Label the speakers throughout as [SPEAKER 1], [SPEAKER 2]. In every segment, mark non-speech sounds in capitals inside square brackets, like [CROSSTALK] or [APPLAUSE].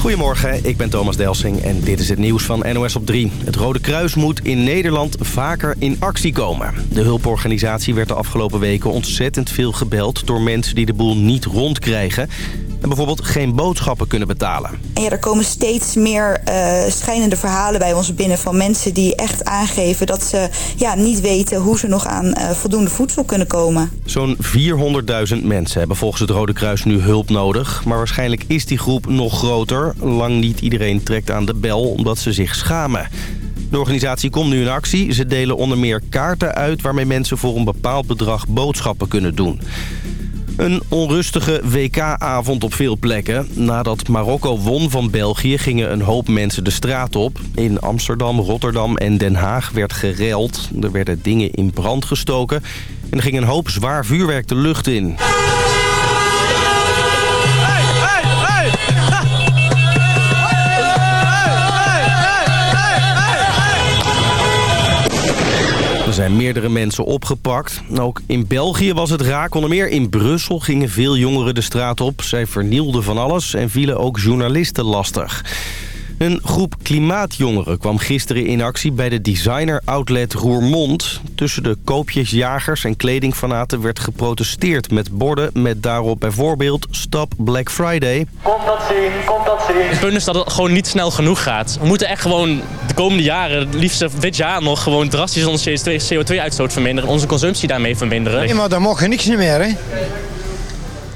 [SPEAKER 1] Goedemorgen, ik ben Thomas Delsing en dit is het nieuws van NOS op 3. Het Rode Kruis moet in Nederland vaker in actie komen. De hulporganisatie werd de afgelopen weken ontzettend veel gebeld... door mensen die de boel niet rondkrijgen en bijvoorbeeld geen boodschappen kunnen betalen.
[SPEAKER 2] En ja, er komen steeds meer uh, schijnende verhalen bij ons binnen... van mensen die echt aangeven dat ze ja, niet weten hoe ze nog aan uh, voldoende voedsel kunnen komen.
[SPEAKER 1] Zo'n 400.000 mensen hebben volgens het Rode Kruis nu hulp nodig. Maar waarschijnlijk is die groep nog groter. Lang niet iedereen trekt aan de bel omdat ze zich schamen. De organisatie komt nu in actie. Ze delen onder meer kaarten uit waarmee mensen voor een bepaald bedrag boodschappen kunnen doen. Een onrustige WK-avond op veel plekken. Nadat Marokko won van België gingen een hoop mensen de straat op. In Amsterdam, Rotterdam en Den Haag werd gereld. Er werden dingen in brand gestoken. En er ging een hoop zwaar vuurwerk de lucht in. Zijn meerdere mensen opgepakt. Ook in België was het raak. Onder meer in Brussel gingen veel jongeren de straat op. Zij vernielden van alles en vielen ook journalisten lastig. Een groep klimaatjongeren kwam gisteren in actie bij de designer outlet Roermond. Tussen de koopjesjagers en kledingfanaten werd geprotesteerd met borden met daarop bijvoorbeeld Stop Black Friday.
[SPEAKER 3] Komt dat zien, komt dat zien.
[SPEAKER 4] Het punt is dat het gewoon niet snel genoeg gaat. We moeten echt gewoon de komende jaren, liefst dit jaar nog, gewoon drastisch onze CO2-uitstoot verminderen. Onze consumptie daarmee verminderen.
[SPEAKER 5] Nee, maar dan mag je niks meer, hè?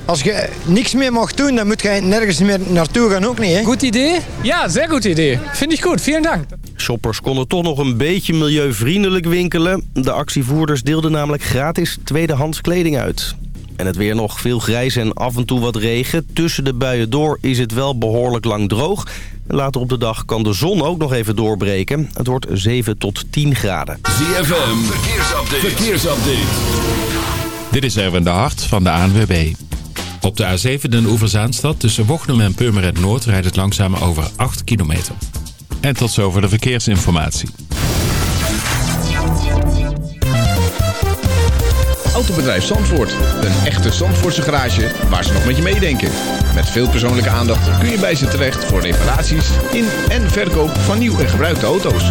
[SPEAKER 5] Als je niks meer mag doen, dan moet je nergens meer naartoe gaan ook niet. Hè?
[SPEAKER 6] Goed idee? Ja, zeer goed idee. Vind ik goed. Vielen dank.
[SPEAKER 1] Shoppers konden toch nog een beetje milieuvriendelijk winkelen. De actievoerders deelden namelijk gratis tweedehands kleding uit. En het weer nog veel grijs en af en toe wat regen. Tussen de buien door is het wel behoorlijk lang droog. Later op de dag kan de zon ook nog even doorbreken. Het wordt 7 tot 10 graden.
[SPEAKER 7] ZFM, verkeersupdate. verkeersupdate.
[SPEAKER 8] Dit is Erwin de Hart van de ANWB. Op de A7 Den Oeverzaanstad tussen Wochnum en Purmerend Noord rijdt het langzaam over 8 kilometer. En tot zover de verkeersinformatie.
[SPEAKER 9] Autobedrijf Zandvoort. Een echte Zandvoortse garage waar ze nog met je meedenken. Met veel persoonlijke aandacht kun je bij ze terecht voor reparaties in en verkoop van nieuw en gebruikte auto's.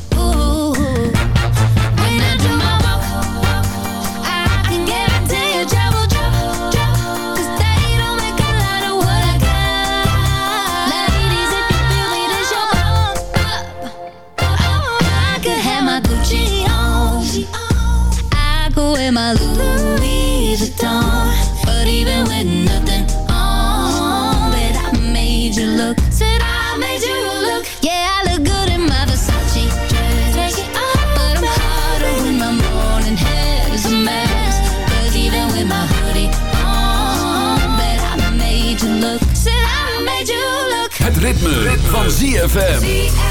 [SPEAKER 7] Van ZFM.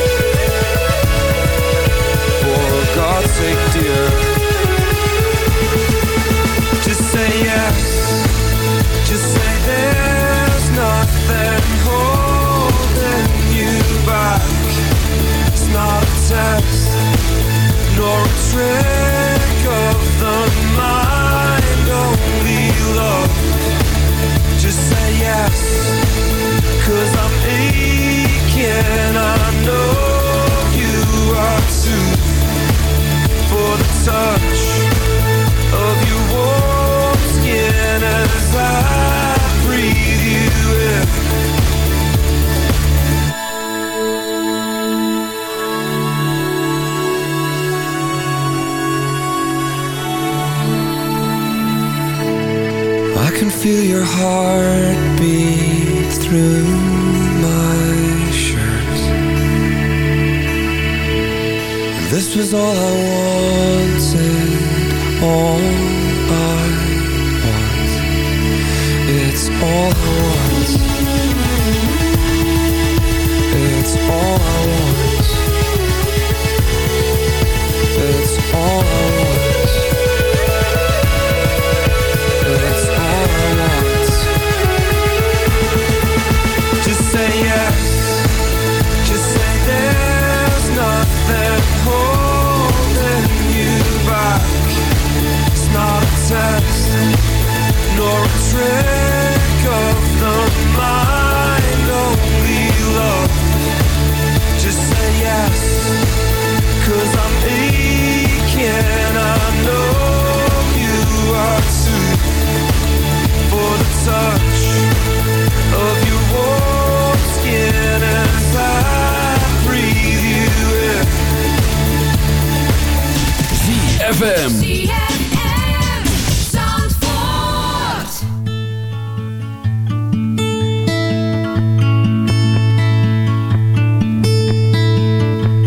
[SPEAKER 10] ZFM.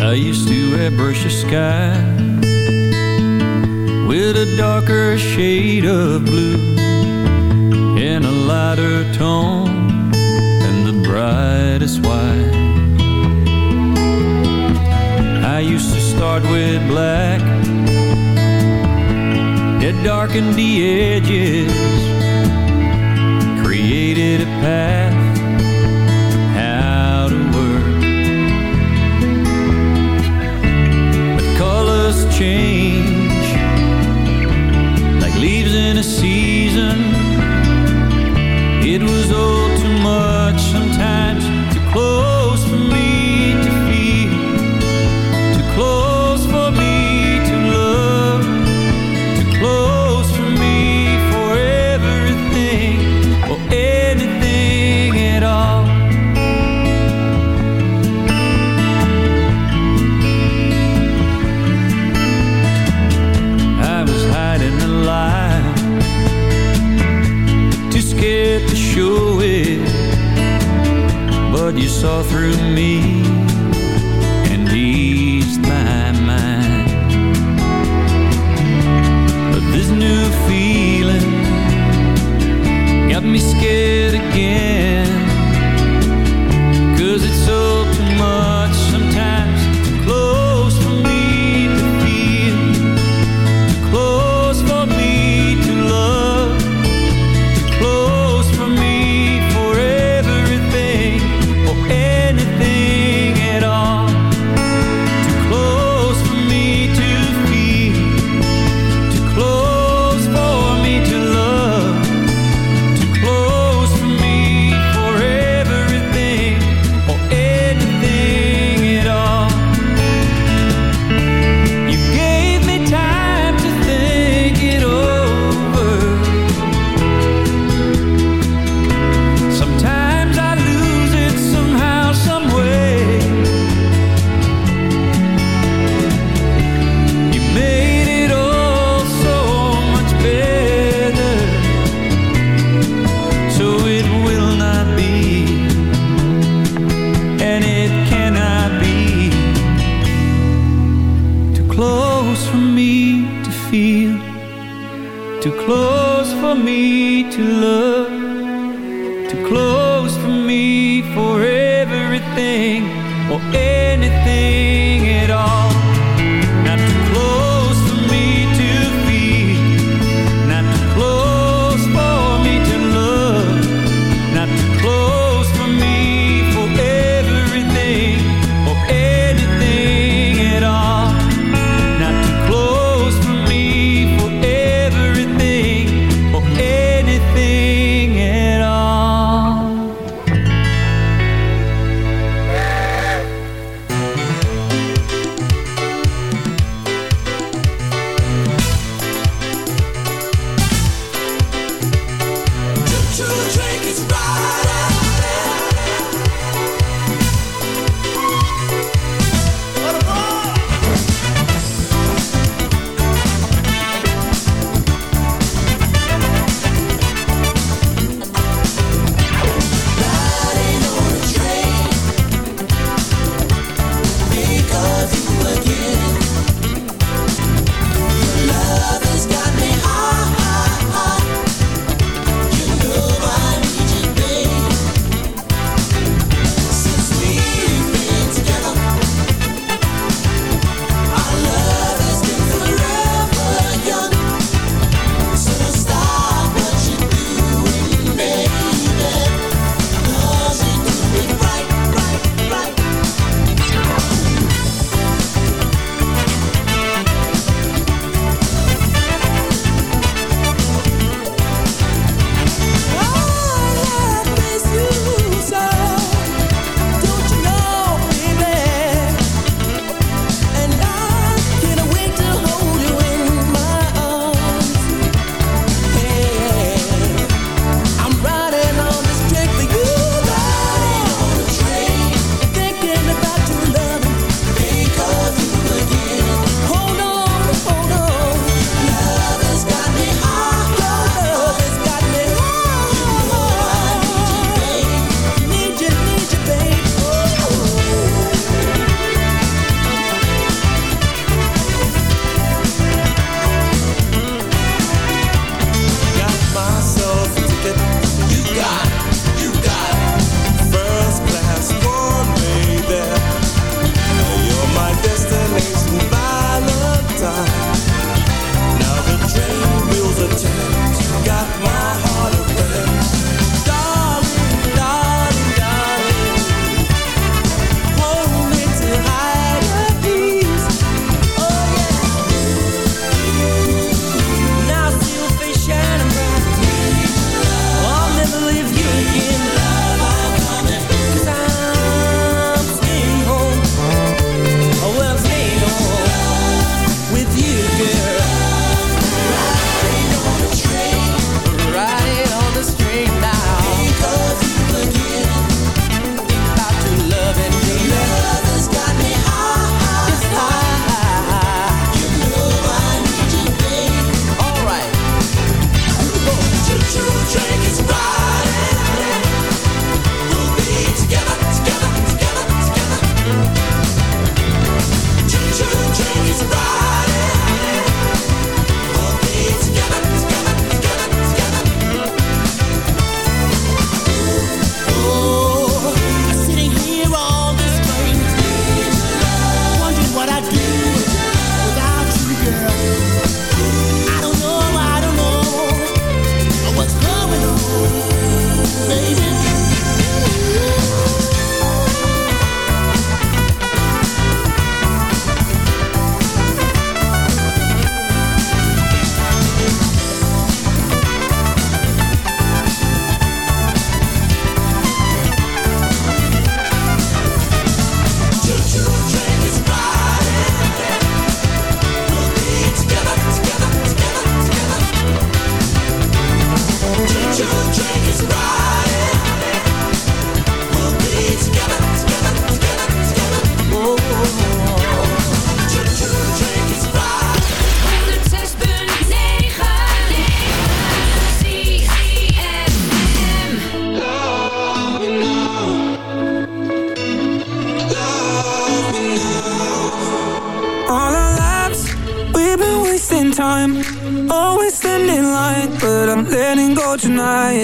[SPEAKER 11] I used to airbrush the sky with a darker shade of blue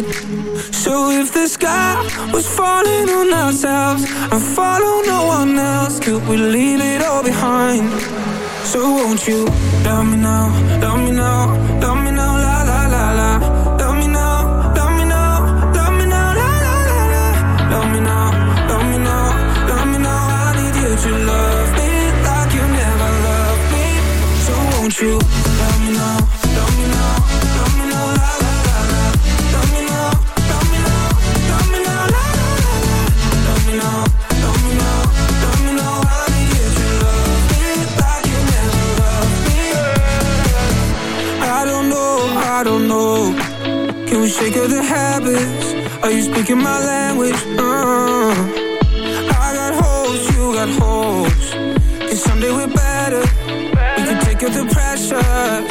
[SPEAKER 11] it
[SPEAKER 12] So if the sky was falling on ourselves And follow no one else Could we leave it all behind? So won't you love me now, love me now, love me now you speaking my language. Uh. I got holes, you got holes. Cause someday we're better. We can take up the pressure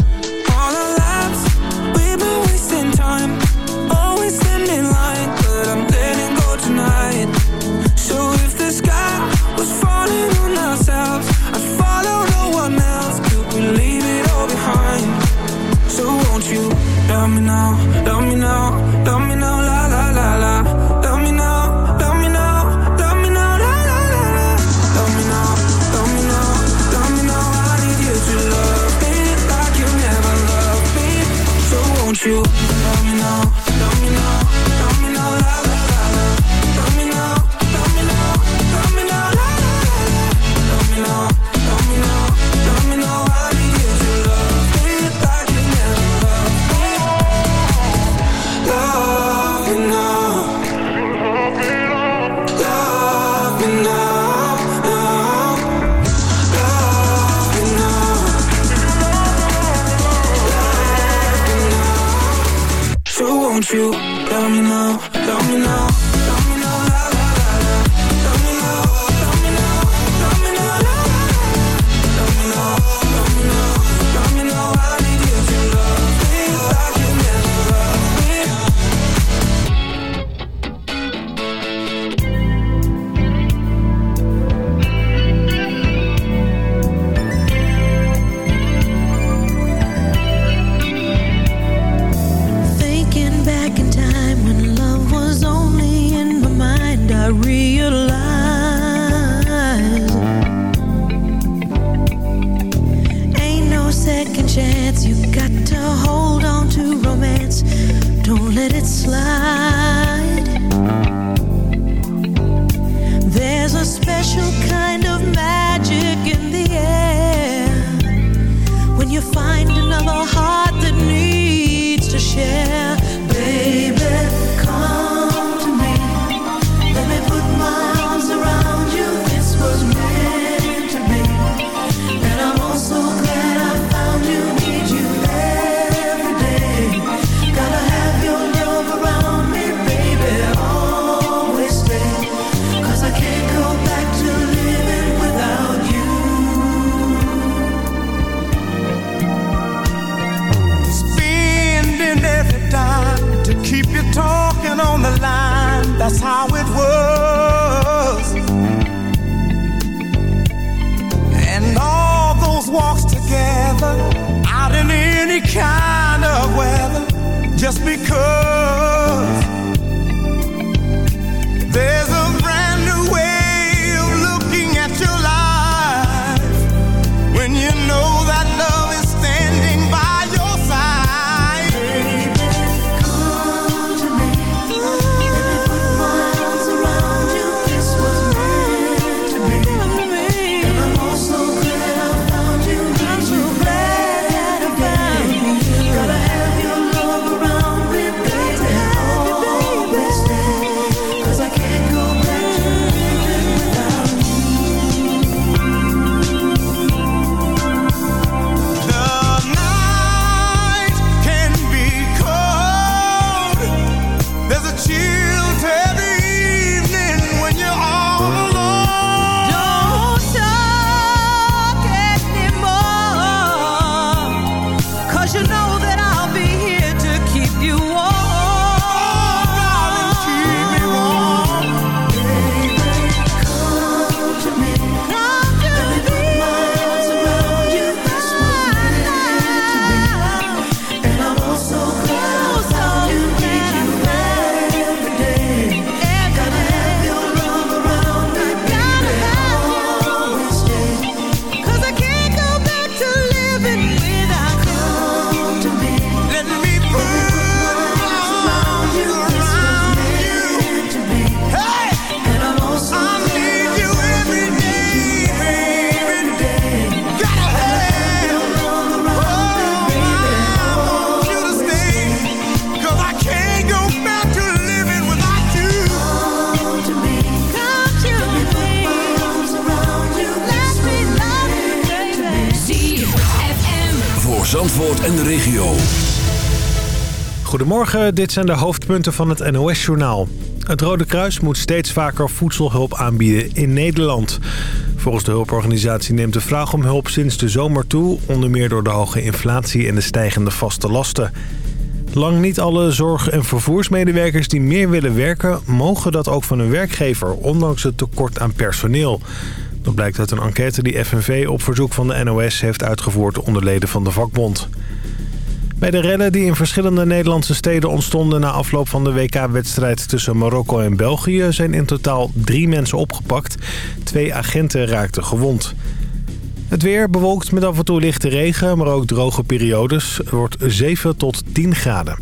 [SPEAKER 13] Dit zijn de hoofdpunten van het NOS-journaal. Het Rode Kruis moet steeds vaker voedselhulp aanbieden in Nederland. Volgens de hulporganisatie neemt de vraag om hulp sinds de zomer toe... onder meer door de hoge inflatie en de stijgende vaste lasten. Lang niet alle zorg- en vervoersmedewerkers die meer willen werken... mogen dat ook van hun werkgever, ondanks het tekort aan personeel. Dat blijkt uit een enquête die FNV op verzoek van de NOS heeft uitgevoerd onder leden van de vakbond. Bij de rellen die in verschillende Nederlandse steden ontstonden... na afloop van de WK-wedstrijd tussen Marokko en België... zijn in totaal drie mensen opgepakt. Twee agenten raakten gewond. Het weer bewolkt met af en toe lichte regen, maar ook droge periodes. Het wordt 7 tot 10 graden.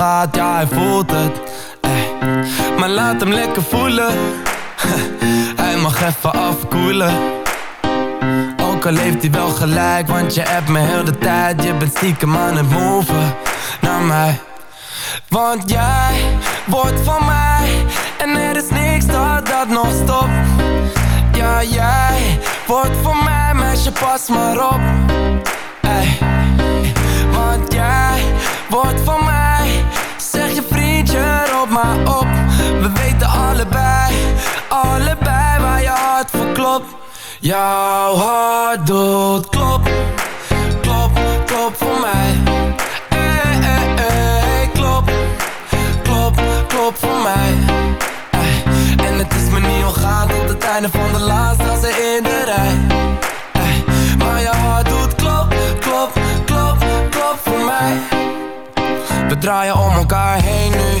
[SPEAKER 14] Ja hij voelt het. Maar laat hem lekker voelen. [LAUGHS] Hij mag even afkoelen. Ook al heeft hij wel gelijk Want je hebt me heel de tijd. Je bent stiekem aan het move Naar mij. Want jij wordt van mij En er is niks dat dat nog stopt. Ja, jij wordt van mij, meisje, pas maar op. Want jij wordt van op. We weten allebei, allebei waar je hart voor klopt. Jouw hart doet klop, klop, klop voor mij. Ey, ey, ey, klop, klop, klop voor mij. En het is me niet ongaan tot het einde van de laatste als in de rij. Maar je hart doet klop, klop, klop, klop voor mij. We draaien om elkaar heen nu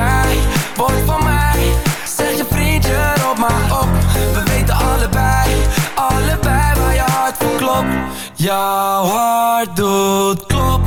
[SPEAKER 14] jij wordt van mij. Zeg je vriendje, roep maar op. We weten allebei, allebei waar je hart voor klopt. Jouw hart doet klop,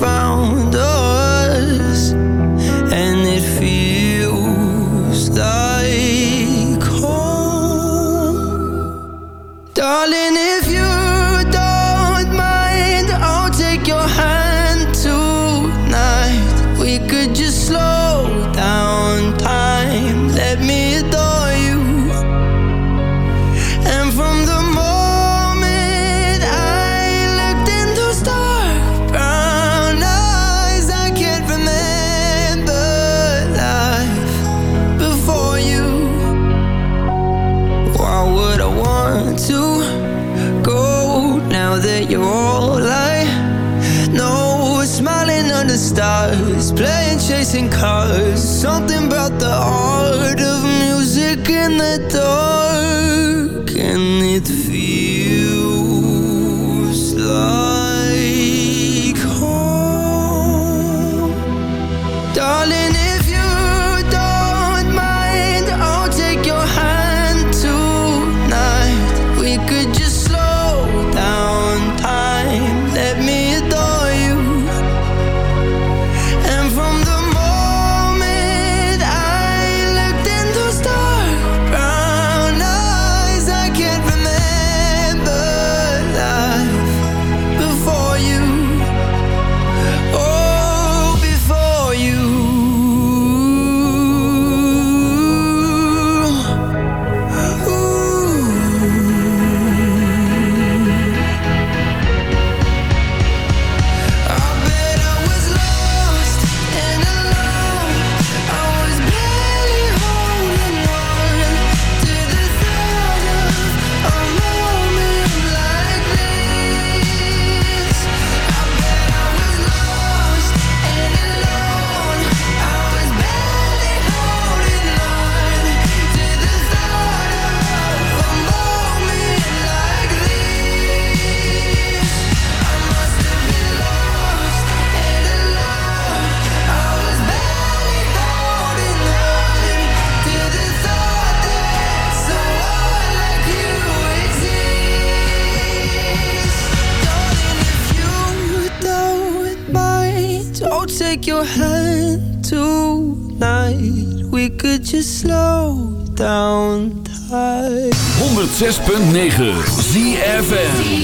[SPEAKER 15] found us and it feels like chasing cars. Something about the
[SPEAKER 7] 106.9 ZFN